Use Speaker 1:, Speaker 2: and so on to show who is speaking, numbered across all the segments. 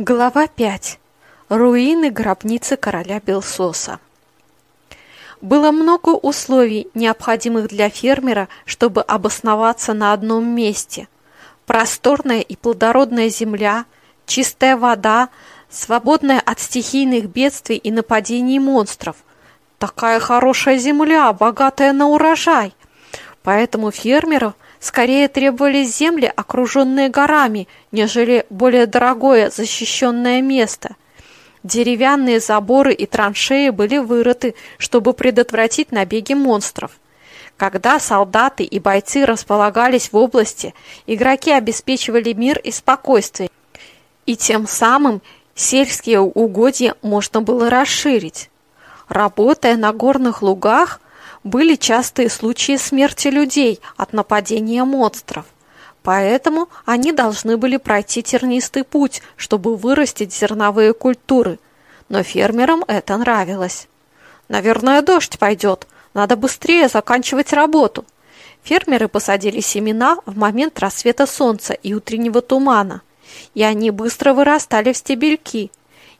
Speaker 1: Глава 5. Руины гробницы короля Белсоса. Было много условий, необходимых для фермера, чтобы обосноваться на одном месте. Просторная и плодородная земля, чистая вода, свободная от стихийных бедствий и нападений монстров. Такая хорошая земля, богатая на урожай. Поэтому фермеров – скорее требовались земли, окруженные горами, нежели более дорогое защищенное место. Деревянные заборы и траншеи были вырыты, чтобы предотвратить набеги монстров. Когда солдаты и бойцы располагались в области, игроки обеспечивали мир и спокойствие, и тем самым сельские угодья можно было расширить. Работая на горных лугах – были частые случаи смерти людей от нападения монстров. Поэтому они должны были пройти тернистый путь, чтобы вырастить зерновые культуры. Но фермерам это нравилось. Наверное, дождь пойдет. Надо быстрее заканчивать работу. Фермеры посадили семена в момент рассвета солнца и утреннего тумана. И они быстро вырастали в стебельки,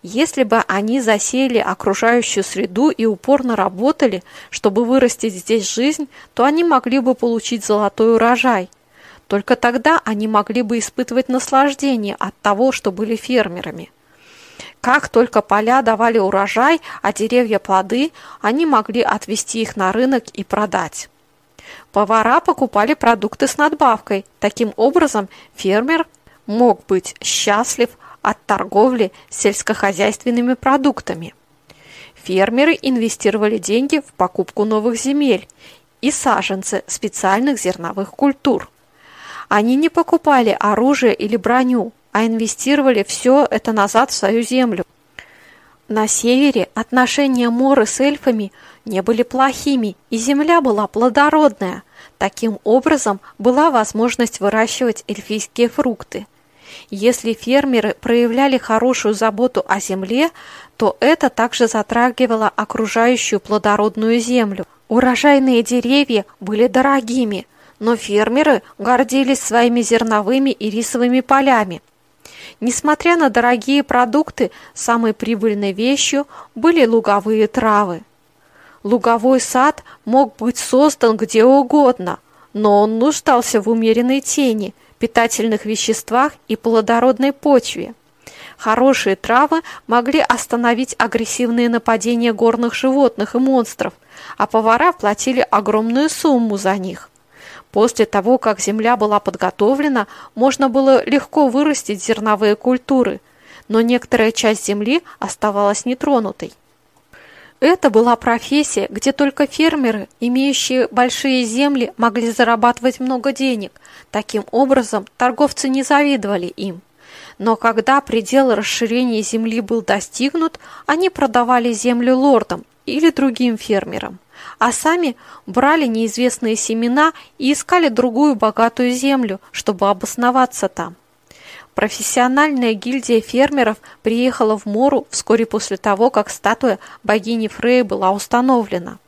Speaker 1: если бы они засеяли окружающую среду и упорно работали, чтобы вырастить здесь жизнь, то они могли бы получить золотой урожай. Только тогда они могли бы испытывать наслаждение от того, что были фермерами. Как только поля давали урожай, а деревья плоды, они могли отвезти их на рынок и продать. Повара покупали продукты с надбавкой. Таким образом, фермер мог быть счастлив от торговли сельскохозяйственными продуктами. Фермеры инвестировали деньги в покупку новых земель и саженцы специальных зерновых культур. Они не покупали оружие или броню, а инвестировали все это назад в свою землю. На севере отношения Моры с эльфами не были плохими, и земля была плодородная. Таким образом, была возможность выращивать эльфийские фрукты – если фермеры проявляли хорошую заботу о земле, то это также затрагивало окружающую плодородную землю. Урожайные деревья были дорогими, но фермеры гордились своими зерновыми и рисовыми полями. Несмотря на дорогие продукты, самой прибыльной вещью были луговые травы. Луговой сад мог быть создан где угодно, но он нуждался в умеренной тени – питательных веществах и плодородной почве. Хорошие травы могли остановить агрессивные нападения горных животных и монстров, а повара платили огромную сумму за них. После того, как земля была подготовлена, можно было легко вырастить зерновые культуры, но некоторая часть земли оставалась нетронутой. Это была профессия, где только фермеры, имеющие большие земли, могли зарабатывать много денег. Таким образом, торговцы не завидовали им. Но когда предел расширения земли был достигнут, они продавали землю лордам или другим фермерам, а сами брали неизвестные семена и искали другую богатую землю, чтобы обосноваться там. Профессиональная гильдия фермеров приехала в Мору вскоре после того, как статуя богини Фреи была установлена.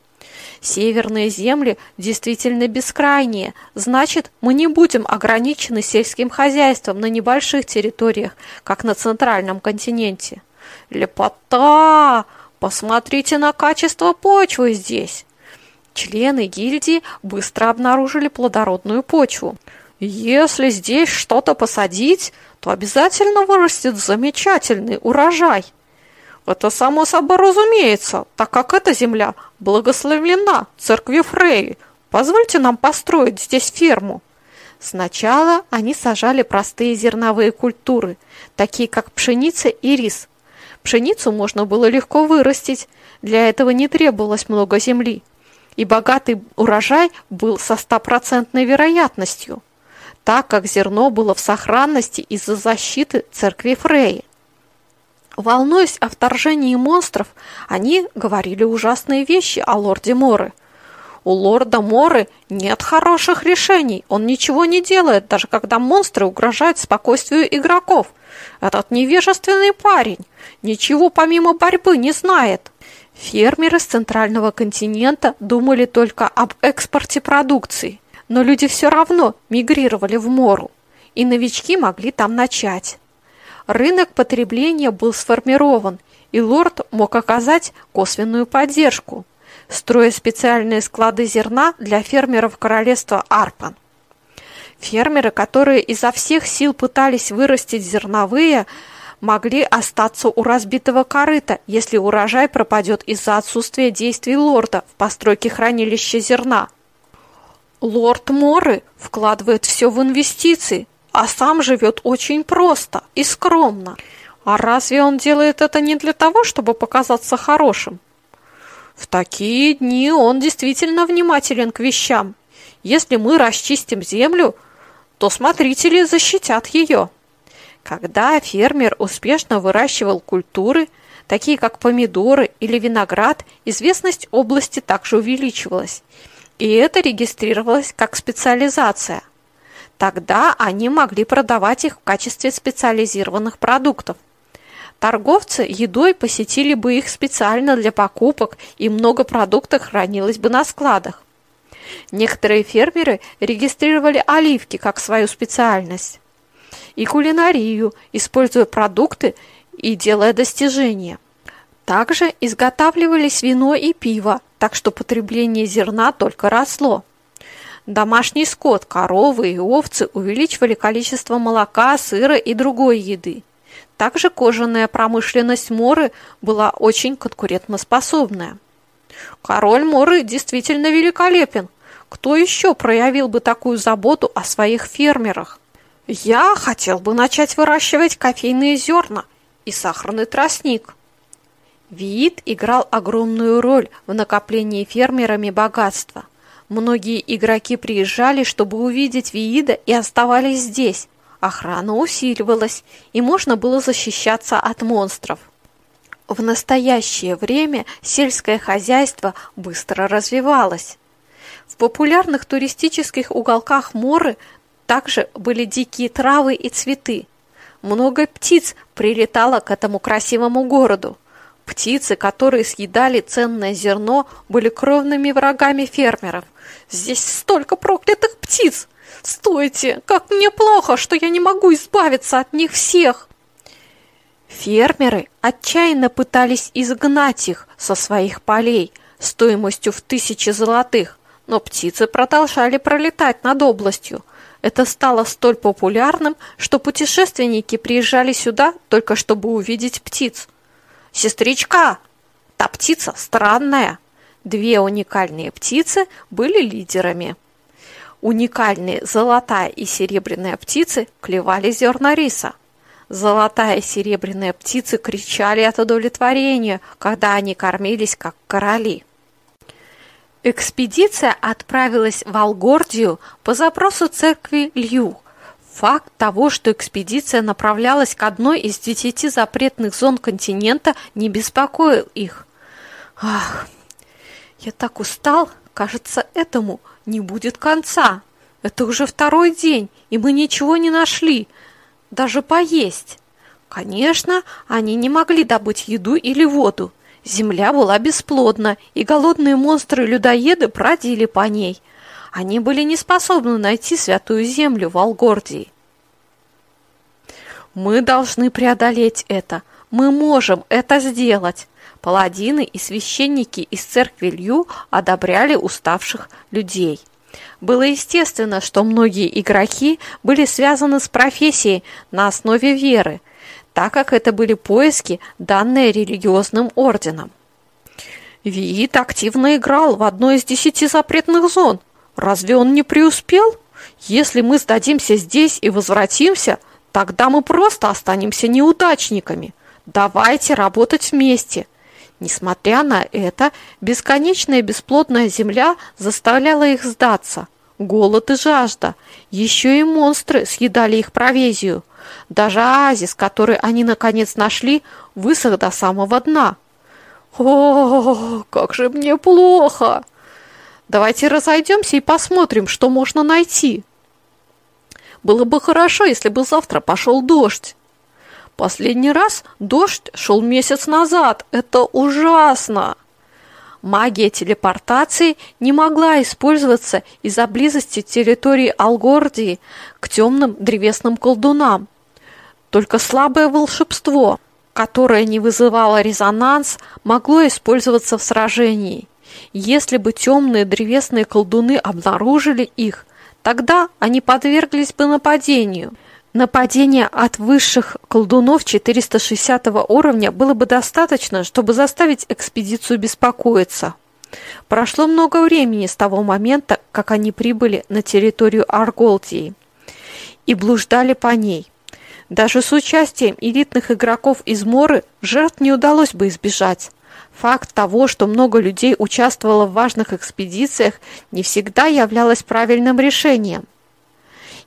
Speaker 1: Северные земли действительно бескрайние, значит, мы не будем ограничены сельским хозяйством на небольших территориях, как на центральном континенте. Лепота! Посмотрите на качество почвы здесь! Члены гильдии быстро обнаружили плодородную почву. Если здесь что-то посадить, то обязательно вырастет замечательный урожай. Это само собой разумеется, так как эта земля благословлена церкви Фреи. Позвольте нам построить здесь ферму. Сначала они сажали простые зерновые культуры, такие как пшеница и рис. Пшеницу можно было легко вырастить, для этого не требовалось много земли, и богатый урожай был со стопроцентной вероятностью так как зерно было в сохранности из-за защиты церкви Фреи. Волнуясь о вторжении монстров, они говорили ужасные вещи о лорде Моры. У лорда Моры нет хороших решений, он ничего не делает, даже когда монстры угрожают спокойствию игроков. Этот невежественный парень ничего помимо борьбы не знает. Фермеры с центрального континента думали только об экспорте продукции но люди все равно мигрировали в Мору, и новички могли там начать. Рынок потребления был сформирован, и лорд мог оказать косвенную поддержку, строя специальные склады зерна для фермеров королевства Арпан. Фермеры, которые изо всех сил пытались вырастить зерновые, могли остаться у разбитого корыта, если урожай пропадет из-за отсутствия действий лорда в постройке хранилища зерна. Лорд Моры вкладывает все в инвестиции, а сам живет очень просто и скромно. А разве он делает это не для того, чтобы показаться хорошим? В такие дни он действительно внимателен к вещам. Если мы расчистим землю, то смотрители защитят ее. Когда фермер успешно выращивал культуры, такие как помидоры или виноград, известность области также увеличивалась, и это регистрировалось как специализация. Тогда они могли продавать их в качестве специализированных продуктов. Торговцы едой посетили бы их специально для покупок, и много продуктов хранилось бы на складах. Некоторые фермеры регистрировали оливки как свою специальность и кулинарию, используя продукты и делая достижения. Также изготавливались вино и пиво, так что потребление зерна только росло. Домашний скот, коровы и овцы увеличивали количество молока, сыра и другой еды. Также кожаная промышленность Моры была очень конкурентоспособная. Король Моры действительно великолепен. Кто еще проявил бы такую заботу о своих фермерах? Я хотел бы начать выращивать кофейные зерна и сахарный тростник. Виит играл огромную роль в накоплении фермерами богатства. Многие игроки приезжали, чтобы увидеть Виида и оставались здесь. Охрана усиливалась, и можно было защищаться от монстров. В настоящее время сельское хозяйство быстро развивалось. В популярных туристических уголках Моры также были дикие травы и цветы. Много птиц прилетало к этому красивому городу. Птицы, которые съедали ценное зерно, были кровными врагами фермеров. Здесь столько проклятых птиц! Стойте! Как мне плохо, что я не могу избавиться от них всех! Фермеры отчаянно пытались изгнать их со своих полей стоимостью в тысячи золотых, но птицы продолжали пролетать над областью – это стало столь популярным, что путешественники приезжали сюда только чтобы увидеть птиц. «Сестричка! Та птица странная!» Две уникальные птицы были лидерами. Уникальные золотая и серебряная птицы клевали зерна риса. Золотая и серебряная птицы кричали от удовлетворения, когда они кормились как короли. Экспедиция отправилась в Алгордию по запросу церкви Лью. Факт того, что экспедиция направлялась к одной из десяти запретных зон континента, не беспокоил их. Ах, я так устал, кажется, этому не будет конца. Это уже второй день, и мы ничего не нашли, даже поесть. Конечно, они не могли добыть еду или воду, Земля была бесплодна, и голодные монстры-людоеды бродили по ней. Они были не способны найти святую землю в Алгордии. Мы должны преодолеть это. Мы можем это сделать. Паладины и священники из церкви Лью одобряли уставших людей. Было естественно, что многие игроки были связаны с профессией на основе веры – так как это были поиски, данные религиозным орденом. Виит активно играл в одной из десяти запретных зон. Разве он не преуспел? Если мы сдадимся здесь и возвратимся, тогда мы просто останемся неудачниками. Давайте работать вместе. Несмотря на это, бесконечная бесплодная земля заставляла их сдаться. Голод и жажда. Еще и монстры съедали их провизию. Даже оазис, который они наконец нашли, высох до самого дна. О, как же мне плохо! Давайте разойдемся и посмотрим, что можно найти. Было бы хорошо, если бы завтра пошел дождь. Последний раз дождь шел месяц назад. Это ужасно. Магия телепортации не могла использоваться из-за близости территории Алгордии к темным древесным колдунам. Только слабое волшебство, которое не вызывало резонанс, могло использоваться в сражении. Если бы темные древесные колдуны обнаружили их, тогда они подверглись бы нападению. Нападение от высших колдунов 460 уровня было бы достаточно, чтобы заставить экспедицию беспокоиться. Прошло много времени с того момента, как они прибыли на территорию Арголдии и блуждали по ней. Даже с участием элитных игроков из Моры жертв не удалось бы избежать. Факт того, что много людей участвовало в важных экспедициях, не всегда являлось правильным решением.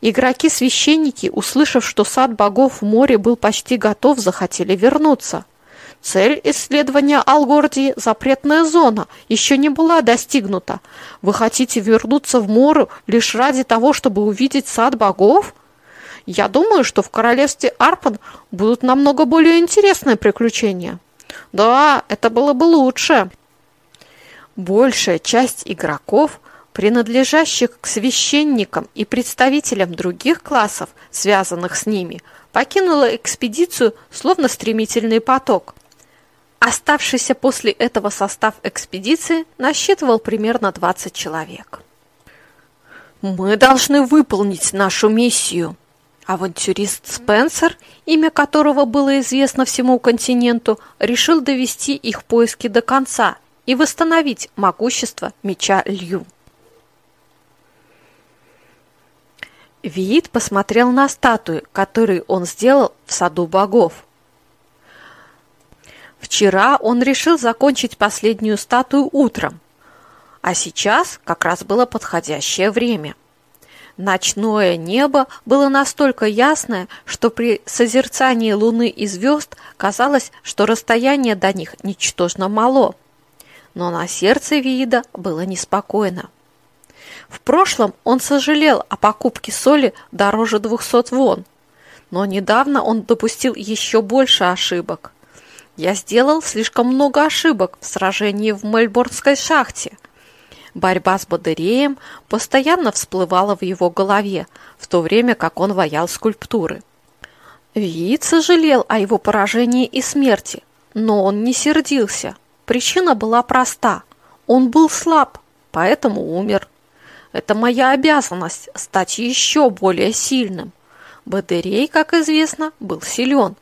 Speaker 1: Игроки-священники, услышав, что сад богов в море был почти готов, захотели вернуться. Цель исследования Алгордии, запретная зона, еще не была достигнута. Вы хотите вернуться в море лишь ради того, чтобы увидеть сад богов? Я думаю, что в королевстве Арпан будут намного более интересные приключения. Да, это было бы лучше. Большая часть игроков, принадлежащих к священникам и представителям других классов, связанных с ними, покинула экспедицию словно стремительный поток. Оставшийся после этого состав экспедиции насчитывал примерно 20 человек. «Мы должны выполнить нашу миссию», Авантюрист Спенсер, имя которого было известно всему континенту, решил довести их поиски до конца и восстановить могущество меча Лью. Виит посмотрел на статую, которую он сделал в саду богов. Вчера он решил закончить последнюю статую утром, а сейчас как раз было подходящее время – Ночное небо было настолько ясное, что при созерцании луны и звезд казалось, что расстояние до них ничтожно мало. Но на сердце Виида было неспокойно. В прошлом он сожалел о покупке соли дороже 200 вон, но недавно он допустил еще больше ошибок. Я сделал слишком много ошибок в сражении в Мельбурнской шахте – Борьба с Бадыреем постоянно всплывала в его голове, в то время как он ваял скульптуры. Виит сожалел о его поражении и смерти, но он не сердился. Причина была проста. Он был слаб, поэтому умер. Это моя обязанность стать еще более сильным. Бадырей, как известно, был силен.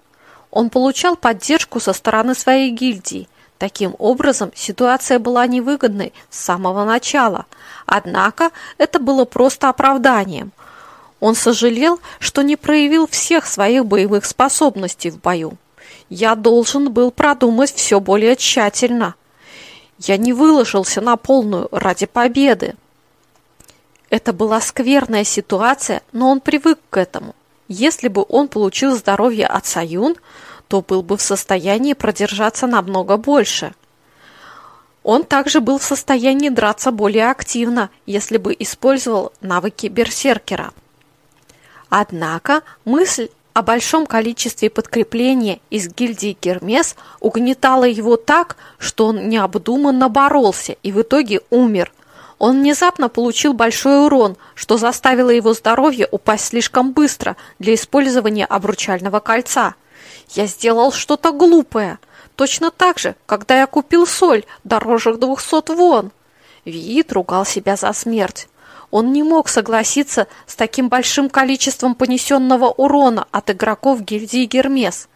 Speaker 1: Он получал поддержку со стороны своей гильдии Таким образом, ситуация была невыгодной с самого начала. Однако это было просто оправданием. Он сожалел, что не проявил всех своих боевых способностей в бою. Я должен был продумать все более тщательно. Я не выложился на полную ради победы. Это была скверная ситуация, но он привык к этому. Если бы он получил здоровье от Саюн, то был бы в состоянии продержаться намного больше. Он также был в состоянии драться более активно, если бы использовал навыки берсеркера. Однако мысль о большом количестве подкрепления из гильдии Гермес угнетала его так, что он необдуманно боролся и в итоге умер. Он внезапно получил большой урон, что заставило его здоровье упасть слишком быстро для использования обручального кольца – я сделал что-то глупое. Точно так же, когда я купил соль дороже двухсот вон. Виит ругал себя за смерть. Он не мог согласиться с таким большим количеством понесенного урона от игроков гильдии Гермес.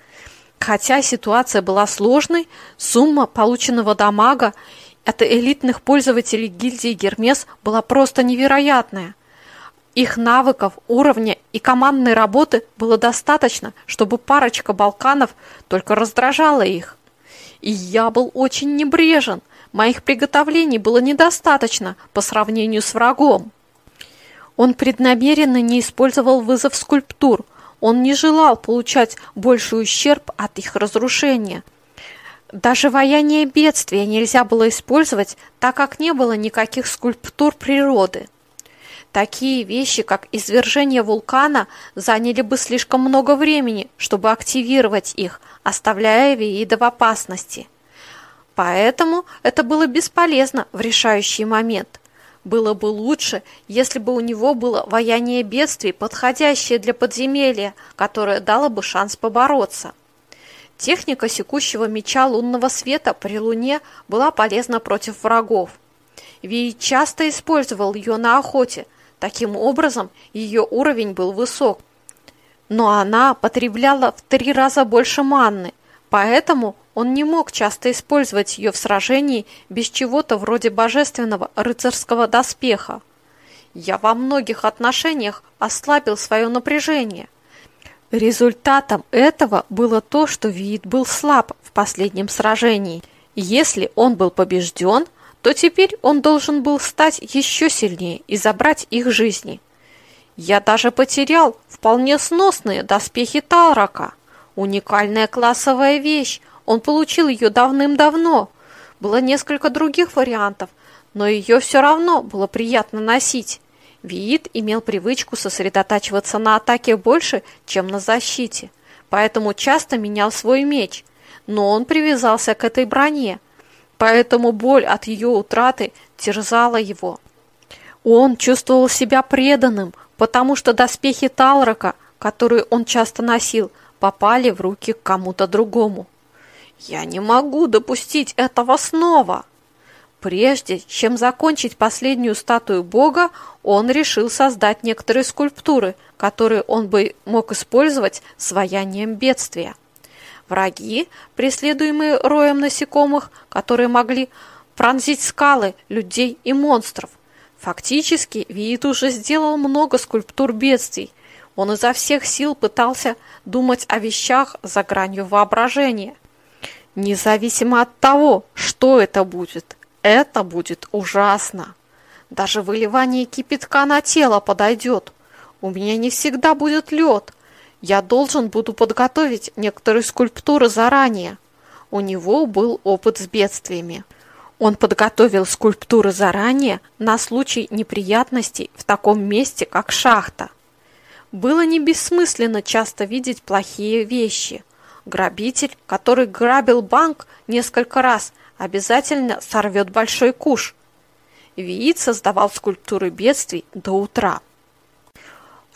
Speaker 1: Хотя ситуация была сложной, сумма полученного дамага от элитных пользователей гильдии Гермес была просто невероятная – их навыков, уровня и командной работы было достаточно, чтобы парочка Балканов только раздражала их. И я был очень небрежен. Моих приготовлений было недостаточно по сравнению с врагом. Он преднамеренно не использовал вызов скульптур. Он не желал получать больший ущерб от их разрушения. Даже вояние бедствия нельзя было использовать, так как не было никаких скульптур природы. Такие вещи, как извержение вулкана, заняли бы слишком много времени, чтобы активировать их, оставляя Виида в опасности. Поэтому это было бесполезно в решающий момент. Было бы лучше, если бы у него было вояние бедствий, подходящее для подземелья, которое дало бы шанс побороться. Техника секущего меча лунного света при луне была полезна против врагов. Ви часто использовал ее на охоте, таким образом ее уровень был высок. Но она потребляла в три раза больше манны, поэтому он не мог часто использовать ее в сражении без чего-то вроде божественного рыцарского доспеха. Я во многих отношениях ослабил свое напряжение. Результатом этого было то, что Виит был слаб в последнем сражении. Если он был побежден, то теперь он должен был стать еще сильнее и забрать их жизни. Я даже потерял вполне сносные доспехи Талрака. Уникальная классовая вещь, он получил ее давным-давно. Было несколько других вариантов, но ее все равно было приятно носить. Виит имел привычку сосредотачиваться на атаке больше, чем на защите, поэтому часто менял свой меч, но он привязался к этой броне, поэтому боль от ее утраты терзала его. Он чувствовал себя преданным, потому что доспехи Талрока, которые он часто носил, попали в руки кому-то другому. Я не могу допустить этого снова. Прежде чем закончить последнюю статую бога, он решил создать некоторые скульптуры, которые он бы мог использовать с ваянием бедствия. Враги, преследуемые роем насекомых, которые могли пронзить скалы, людей и монстров. Фактически, Виит уже сделал много скульптур бедствий. Он изо всех сил пытался думать о вещах за гранью воображения – Независимо от того, что это будет, это будет ужасно. Даже выливание кипятка на тело подойдет. У меня не всегда будет лед. Я должен буду подготовить некоторые скульптуры заранее. У него был опыт с бедствиями. Он подготовил скульптуры заранее на случай неприятностей в таком месте, как шахта. Было не бессмысленно часто видеть плохие вещи – Грабитель, который грабил банк несколько раз, обязательно сорвет большой куш. Виит создавал скульптуры бедствий до утра.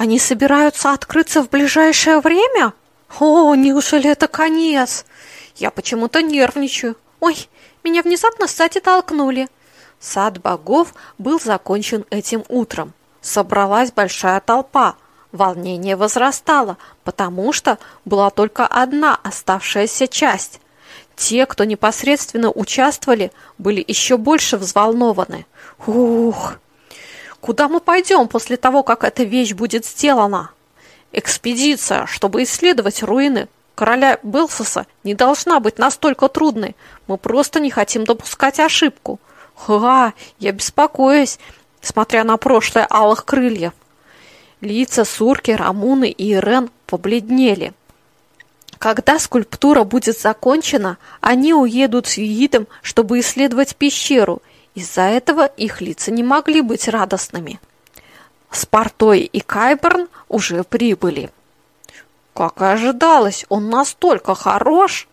Speaker 1: Они собираются открыться в ближайшее время? О, неужели это конец? Я почему-то нервничаю. Ой, меня внезапно сзади толкнули. Сад богов был закончен этим утром. Собралась большая толпа – Волнение возрастало, потому что была только одна оставшаяся часть. Те, кто непосредственно участвовали, были еще больше взволнованы. Ух! Куда мы пойдем после того, как эта вещь будет сделана? Экспедиция, чтобы исследовать руины короля Белсоса, не должна быть настолько трудной. Мы просто не хотим допускать ошибку. Ха, я беспокоюсь, смотря на прошлое алых крыльев. Лица Сурки, Рамуны и Ирен побледнели. Когда скульптура будет закончена, они уедут с Юидом, чтобы исследовать пещеру. Из-за этого их лица не могли быть радостными. Спартой и Кайберн уже прибыли. Как и ожидалось, он настолько хорош.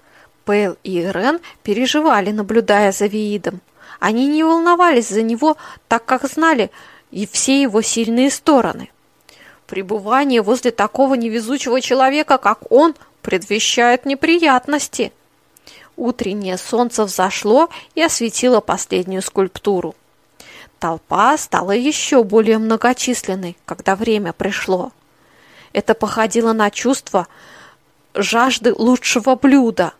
Speaker 1: Пейл и Ирен переживали, наблюдая за Виидом. Они не волновались за него, так как знали и все его сильные стороны. Пребывание возле такого невезучего человека, как он, предвещает неприятности. Утреннее солнце взошло и осветило последнюю скульптуру. Толпа стала еще более многочисленной, когда время пришло. Это походило на чувство жажды лучшего блюда.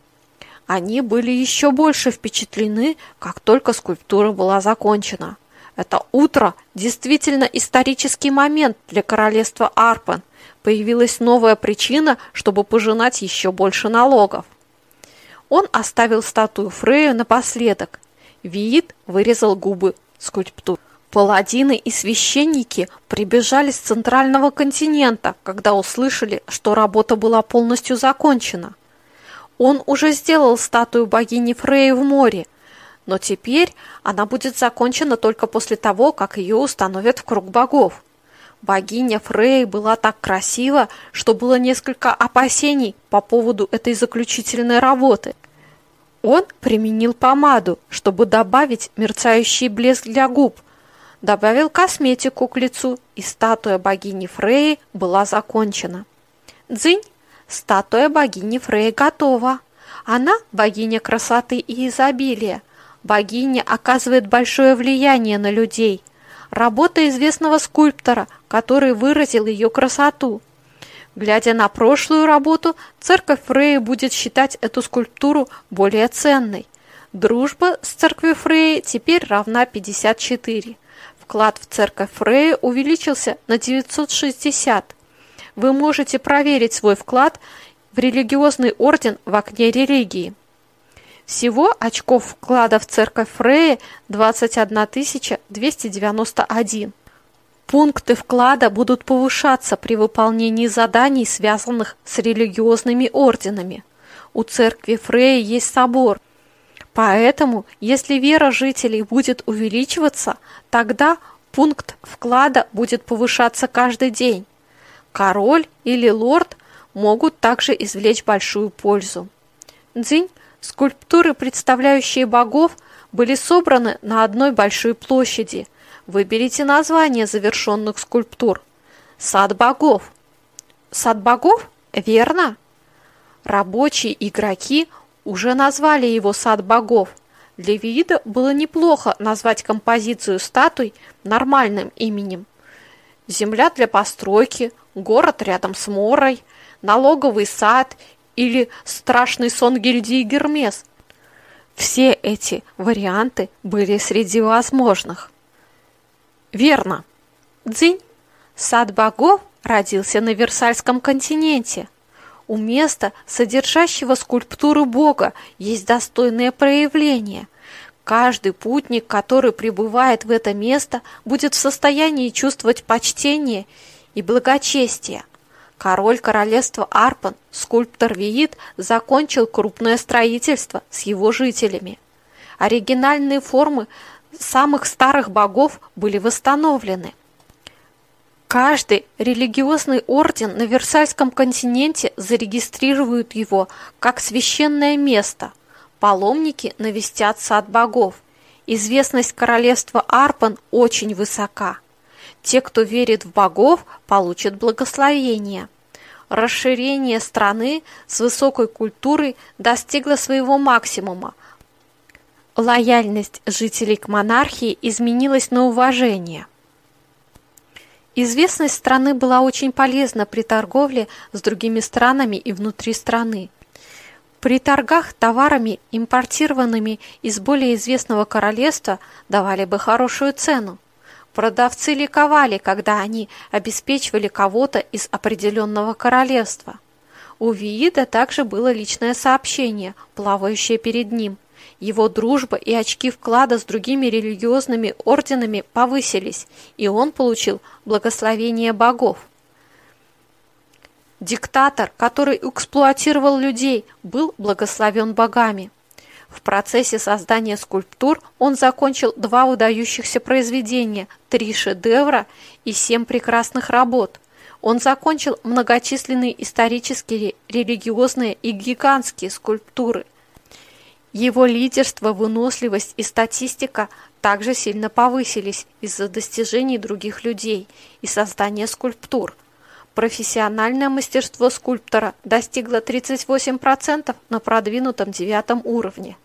Speaker 1: Они были еще больше впечатлены, как только скульптура была закончена. Это утро действительно исторический момент для королевства Арпен. Появилась новая причина, чтобы пожинать еще больше налогов. Он оставил статую Фрею напоследок. Виит вырезал губы скульптур. Паладины и священники прибежали с центрального континента, когда услышали, что работа была полностью закончена. Он уже сделал статую богини Фреи в море – но теперь она будет закончена только после того, как ее установят в круг богов. Богиня Фрей была так красива, что было несколько опасений по поводу этой заключительной работы. Он применил помаду, чтобы добавить мерцающий блеск для губ, добавил косметику к лицу, и статуя богини Фреи была закончена. Дзынь, статуя богини Фреи готова. Она богиня красоты и изобилия. Богиня оказывает большое влияние на людей. Работа известного скульптора, который выразил ее красоту. Глядя на прошлую работу, церковь Фреи будет считать эту скульптуру более ценной. Дружба с церковью Фреи теперь равна 54. Вклад в церковь Фреи увеличился на 960. Вы можете проверить свой вклад в религиозный орден в окне религии. Всего очков вклада в церковь Фреи 21 291. Пункты вклада будут повышаться при выполнении заданий, связанных с религиозными орденами. У церкви Фреи есть собор, поэтому, если вера жителей будет увеличиваться, тогда пункт вклада будет повышаться каждый день. Король или лорд могут также извлечь большую пользу. Дзинь Скульптуры, представляющие богов, были собраны на одной большой площади. Выберите название завершенных скульптур. Сад богов. Сад богов? Верно. Рабочие игроки уже назвали его сад богов. Для вида было неплохо назвать композицию статуй нормальным именем. Земля для постройки, город рядом с морой, налоговый сад или страшный сон гильдии Гермес. Все эти варианты были среди возможных. Верно. Дзинь. Сад богов родился на Версальском континенте. У места, содержащего скульптуру бога, есть достойное проявление. Каждый путник, который прибывает в это место, будет в состоянии чувствовать почтение и благочестие. Король королевства Арпан, скульптор Виит, закончил крупное строительство с его жителями. Оригинальные формы самых старых богов были восстановлены. Каждый религиозный орден на Версальском континенте зарегистрирует его как священное место. Паломники навестят сад богов. Известность королевства Арпан очень высока. Те, кто верит в богов, получат благословение. Расширение страны с высокой культурой достигло своего максимума. Лояльность жителей к монархии изменилась на уважение. Известность страны была очень полезна при торговле с другими странами и внутри страны. При торгах товарами, импортированными из более известного королевства, давали бы хорошую цену. Продавцы ликовали, когда они обеспечивали кого-то из определенного королевства. У Виида также было личное сообщение, плавающее перед ним. Его дружба и очки вклада с другими религиозными орденами повысились, и он получил благословение богов. Диктатор, который эксплуатировал людей, был благословен богами. В процессе создания скульптур он закончил два выдающихся произведения, три шедевра и семь прекрасных работ. Он закончил многочисленные исторические, религиозные и гигантские скульптуры. Его лидерство, выносливость и статистика также сильно повысились из-за достижений других людей и создания скульптур – Профессиональное мастерство скульптора достигло 38% на продвинутом девятом уровне.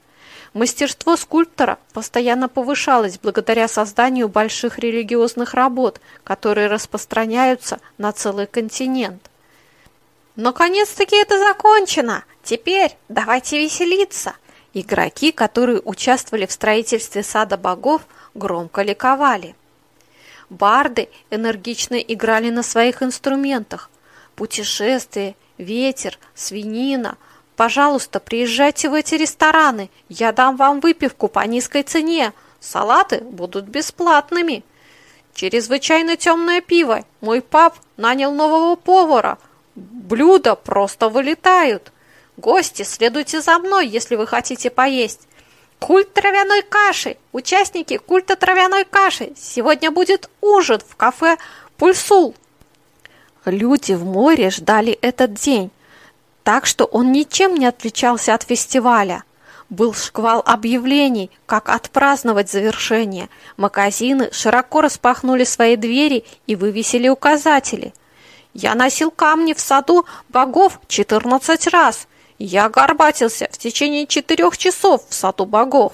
Speaker 1: Мастерство скульптора постоянно повышалось благодаря созданию больших религиозных работ, которые распространяются на целый континент. Наконец-таки это закончено! Теперь давайте веселиться! Игроки, которые участвовали в строительстве сада богов, громко ликовали. Барды энергично играли на своих инструментах. Путешествие, ветер, свинина. Пожалуйста, приезжайте в эти рестораны. Я дам вам выпивку по низкой цене. Салаты будут бесплатными. Чрезвычайно темное пиво. Мой пап нанял нового повара. Блюда просто вылетают. Гости, следуйте за мной, если вы хотите поесть. Культ травяной каши! Участники культа травяной каши! Сегодня будет ужин в кафе «Пульсул». Люди в море ждали этот день, так что он ничем не отличался от фестиваля. Был шквал объявлений, как отпраздновать завершение. Магазины широко распахнули свои двери и вывесили указатели. Я носил камни в саду богов 14 раз. Я горбатился в течение четырех часов в саду богов.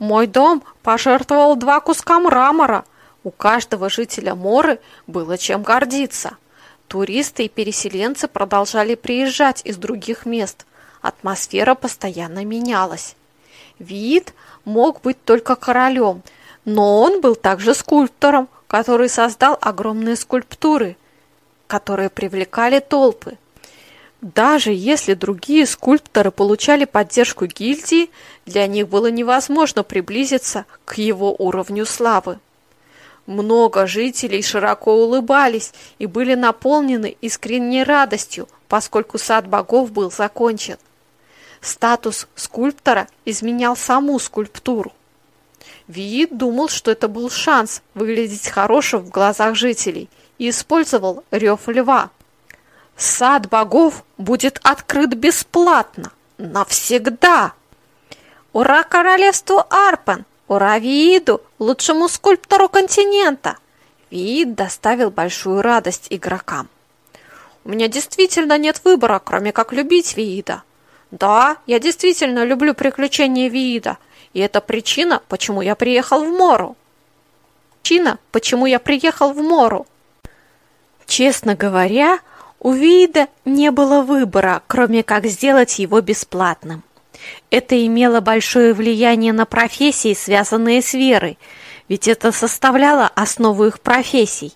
Speaker 1: Мой дом пожертвовал два куска мрамора. У каждого жителя Моры было чем гордиться. Туристы и переселенцы продолжали приезжать из других мест – Атмосфера постоянно менялась. Вид мог быть только королем, но он был также скульптором, который создал огромные скульптуры, которые привлекали толпы. Даже если другие скульпторы получали поддержку гильдии, для них было невозможно приблизиться к его уровню славы. Много жителей широко улыбались и были наполнены искренней радостью, поскольку сад богов был закончен. Статус скульптора изменял саму скульптуру. Виит думал, что это был шанс выглядеть хорошим в глазах жителей и использовал рев льва. Сад богов будет открыт бесплатно, навсегда. Ура королевству Арпен! Ура Вииду, лучшему скульптору континента! Виид доставил большую радость игрокам. У меня действительно нет выбора, кроме как любить Виида. Да, я действительно люблю приключения Виида, и это причина, почему я приехал в Мору. Причина, почему я приехал в Мору. Честно говоря, у Виида не было выбора, кроме как сделать его бесплатным. Это имело большое влияние на профессии, связанные с верой, ведь это составляло основу их профессий.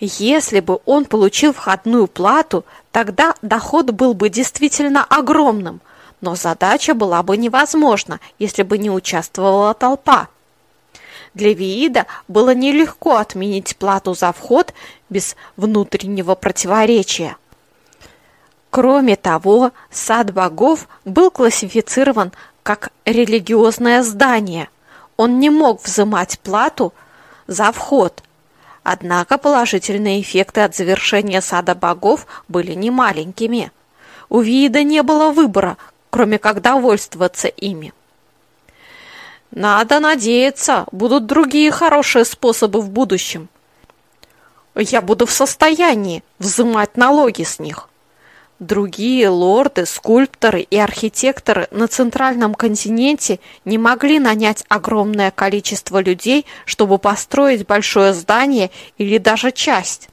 Speaker 1: Если бы он получил входную плату, тогда доход был бы действительно огромным, но задача была бы невозможна, если бы не участвовала толпа. Для Виида было нелегко отменить плату за вход без внутреннего противоречия. Кроме того, сад богов был классифицирован как религиозное здание. Он не мог взимать плату за вход – Однако положительные эффекты от завершения сада богов были немаленькими. У Вида не было выбора, кроме как довольствоваться ими. Надо надеяться, будут другие хорошие способы в будущем. Я буду в состоянии взимать налоги с них. Другие лорды, скульпторы и архитекторы на центральном континенте не могли нанять огромное количество людей, чтобы построить большое здание или даже часть.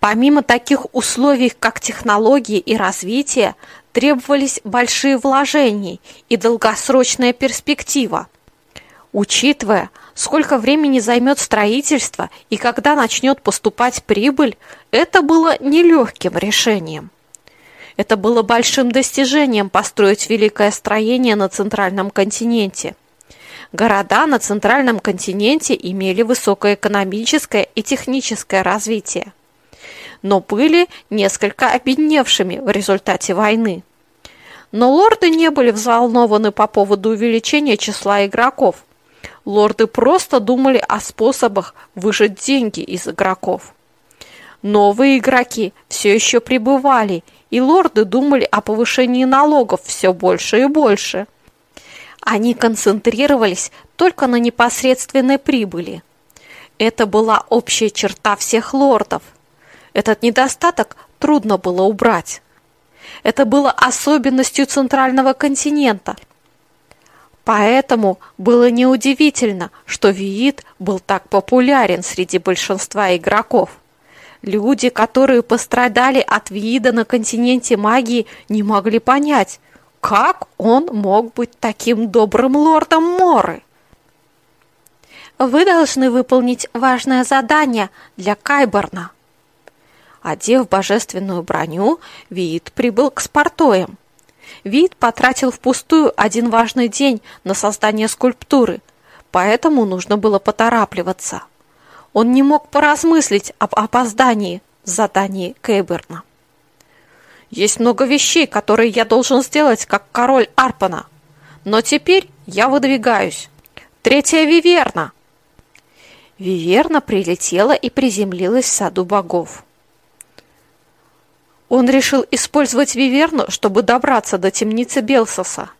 Speaker 1: Помимо таких условий, как технологии и развитие, требовались большие вложения и долгосрочная перспектива. Учитывая, сколько времени займет строительство и когда начнет поступать прибыль, это было нелегким решением. Это было большим достижением построить великое строение на центральном континенте. Города на центральном континенте имели высокое экономическое и техническое развитие, но были несколько обедневшими в результате войны. Но лорды не были взволнованы по поводу увеличения числа игроков. Лорды просто думали о способах выжать деньги из игроков. Новые игроки все еще пребывали и лорды думали о повышении налогов все больше и больше. Они концентрировались только на непосредственной прибыли. Это была общая черта всех лордов. Этот недостаток трудно было убрать. Это было особенностью центрального континента. Поэтому было неудивительно, что Виит был так популярен среди большинства игроков. Люди, которые пострадали от вида на континенте магии, не могли понять, как он мог быть таким добрым лордом Моры. Вы должны выполнить важное задание для Кайборна. Одев божественную броню, Виит прибыл к Спартоям. Виит потратил впустую один важный день на создание скульптуры, поэтому нужно было поторапливаться. Он не мог поразмыслить об опоздании в задании Кейберна. Есть много вещей, которые я должен сделать как король Арпана. Но теперь я выдвигаюсь. Третья Виверна. Виверна прилетела и приземлилась в саду богов. Он решил использовать Виверну, чтобы добраться до темницы Белсоса.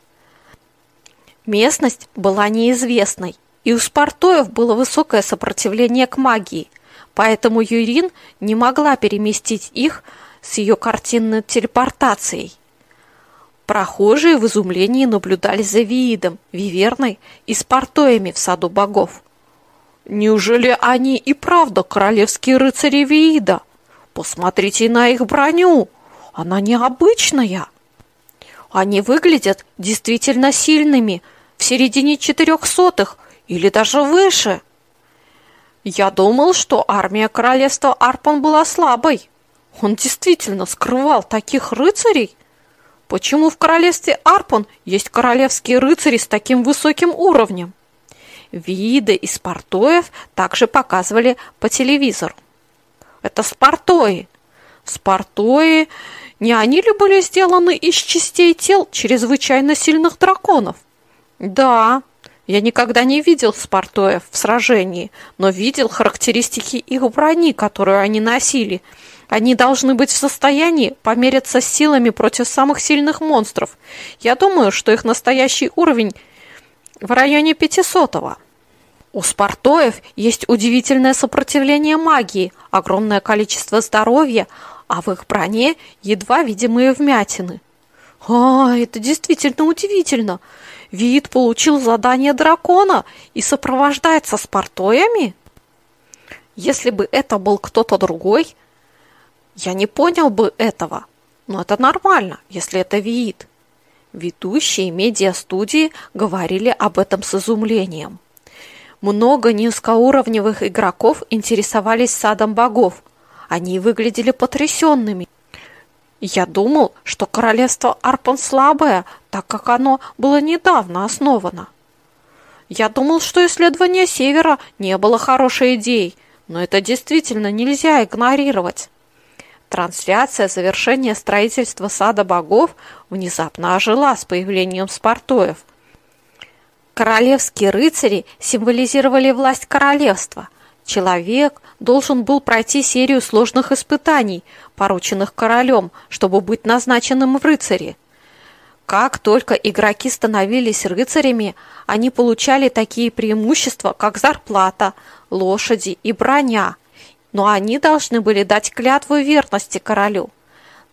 Speaker 1: Местность была неизвестной, и у Спартоев было высокое сопротивление к магии, поэтому Юрин не могла переместить их с ее картинной телепортацией. Прохожие в изумлении наблюдали за Виидом, Виверной и Спартоями в саду богов. Неужели они и правда королевские рыцари Виида? Посмотрите на их броню, она необычная. Они выглядят действительно сильными, в середине четырехсотых или даже выше. Я думал, что армия королевства Арпан была слабой. Он действительно скрывал таких рыцарей? Почему в королевстве Арпан есть королевские рыцари с таким высоким уровнем? Виды из спартоев также показывали по телевизору. Это спартои. Спартои, не они ли были сделаны из частей тел чрезвычайно сильных драконов? Да, я никогда не видел спартоев в сражении, но видел характеристики их брони, которую они носили. Они должны быть в состоянии помериться силами против самых сильных монстров. Я думаю, что их настоящий уровень в районе пятисотого. У спартоев есть удивительное сопротивление магии, огромное количество здоровья, а в их броне едва видимые вмятины. А, это действительно удивительно. Вид получил задание дракона и сопровождается спартоями? Если бы это был кто-то другой, я не понял бы этого. Но это нормально, если это Виит. Ведущие медиастудии говорили об этом с изумлением. Много низкоуровневых игроков интересовались садом богов. Они выглядели потрясенными. Я думал, что королевство Арпан слабое, так как оно было недавно основано. Я думал, что исследование Севера не было хорошей идеей, но это действительно нельзя игнорировать. Трансляция завершения строительства сада богов внезапно ожила с появлением спартоев. Королевские рыцари символизировали власть королевства. Человек должен был пройти серию сложных испытаний, порученных королем, чтобы быть назначенным в рыцари. Как только игроки становились рыцарями, они получали такие преимущества, как зарплата, лошади и броня, но они должны были дать клятву верности королю.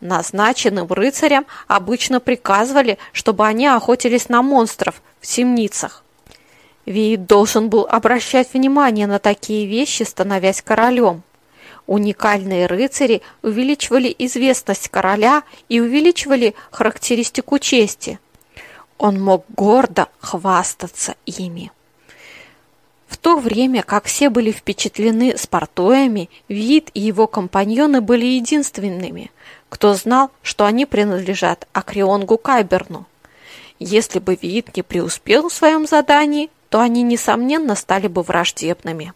Speaker 1: Назначенным рыцарям обычно приказывали, чтобы они охотились на монстров в темницах. Виит должен был обращать внимание на такие вещи, становясь королем. Уникальные рыцари увеличивали известность короля и увеличивали характеристику чести. Он мог гордо хвастаться ими. В то время как все были впечатлены спартоями, Вид и его компаньоны были единственными, кто знал, что они принадлежат Акрионгу Кайберну. Если бы Вид не преуспел в своем задании, то они, несомненно, стали бы враждебными.